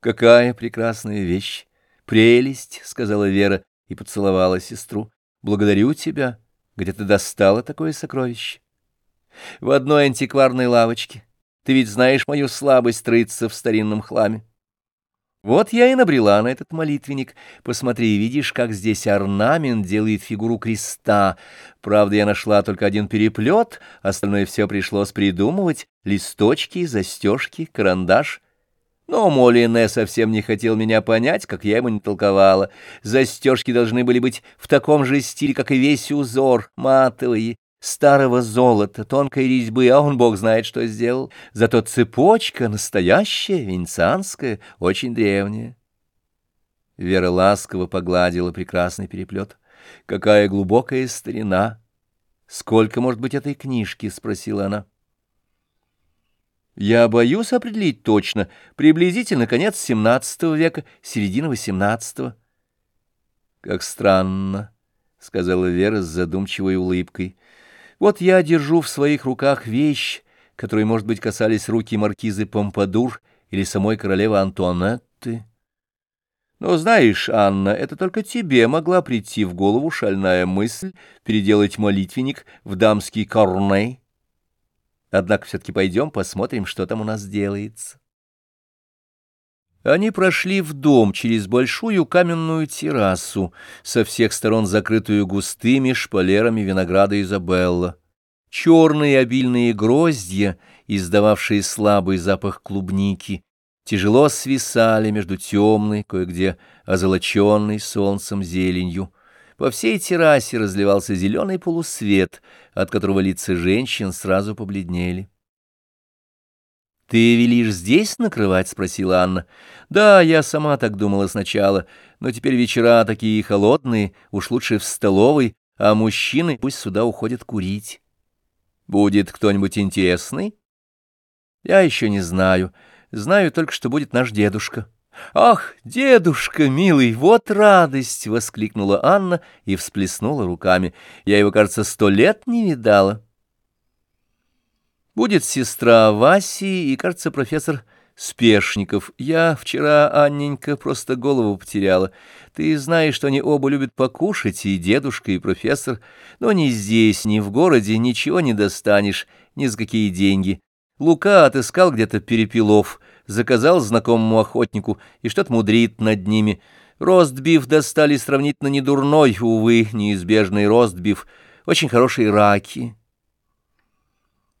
Какая прекрасная вещь! Прелесть, — сказала Вера и поцеловала сестру. Благодарю тебя. Где ты достала такое сокровище? В одной антикварной лавочке. Ты ведь знаешь мою слабость рыться в старинном хламе. Вот я и набрела на этот молитвенник. Посмотри, видишь, как здесь орнамент делает фигуру креста. Правда, я нашла только один переплет, остальное все пришлось придумывать. Листочки, застежки, карандаш — но Молине совсем не хотел меня понять, как я ему не толковала. Застежки должны были быть в таком же стиле, как и весь узор, матовые, старого золота, тонкой резьбы, а он бог знает, что сделал. Зато цепочка настоящая, венецианская, очень древняя. Вера ласково погладила прекрасный переплет. «Какая глубокая старина!» «Сколько, может быть, этой книжки?» — спросила она. Я боюсь определить точно, приблизительно конец XVII века, середина XVIII. Как странно, — сказала Вера с задумчивой улыбкой. Вот я держу в своих руках вещь, которой, может быть, касались руки маркизы Помпадур или самой королевы Антуанетты. Но знаешь, Анна, это только тебе могла прийти в голову шальная мысль переделать молитвенник в дамский корней. Однако все-таки пойдем посмотрим, что там у нас делается. Они прошли в дом через большую каменную террасу, со всех сторон закрытую густыми шпалерами винограда Изабелла. Черные обильные гроздья, издававшие слабый запах клубники, тяжело свисали между темной, кое-где озолоченной солнцем зеленью, по всей террасе разливался зеленый полусвет, от которого лица женщин сразу побледнели. «Ты велишь здесь накрывать?» — спросила Анна. «Да, я сама так думала сначала, но теперь вечера такие холодные, уж лучше в столовой, а мужчины пусть сюда уходят курить. Будет кто-нибудь интересный?» «Я еще не знаю. Знаю только, что будет наш дедушка». «Ах, дедушка, милый, вот радость!» — воскликнула Анна и всплеснула руками. «Я его, кажется, сто лет не видала». «Будет сестра Васи и, кажется, профессор Спешников. Я вчера, Анненька, просто голову потеряла. Ты знаешь, что они оба любят покушать, и дедушка, и профессор. Но ни здесь, ни в городе ничего не достанешь, ни за какие деньги. Лука отыскал где-то перепелов» заказал знакомому охотнику и что-то мудрит над ними. Ростбиф достали сравнительно недурной, увы, неизбежный ростбиф, очень хорошие раки.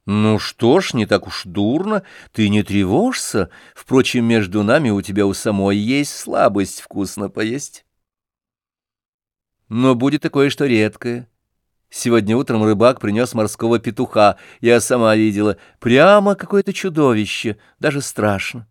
Ну что ж, не так уж дурно, ты не тревожься. Впрочем, между нами у тебя у самой есть слабость вкусно поесть. Но будет такое, что редкое. Сегодня утром рыбак принес морского петуха. Я сама видела. Прямо какое-то чудовище. Даже страшно.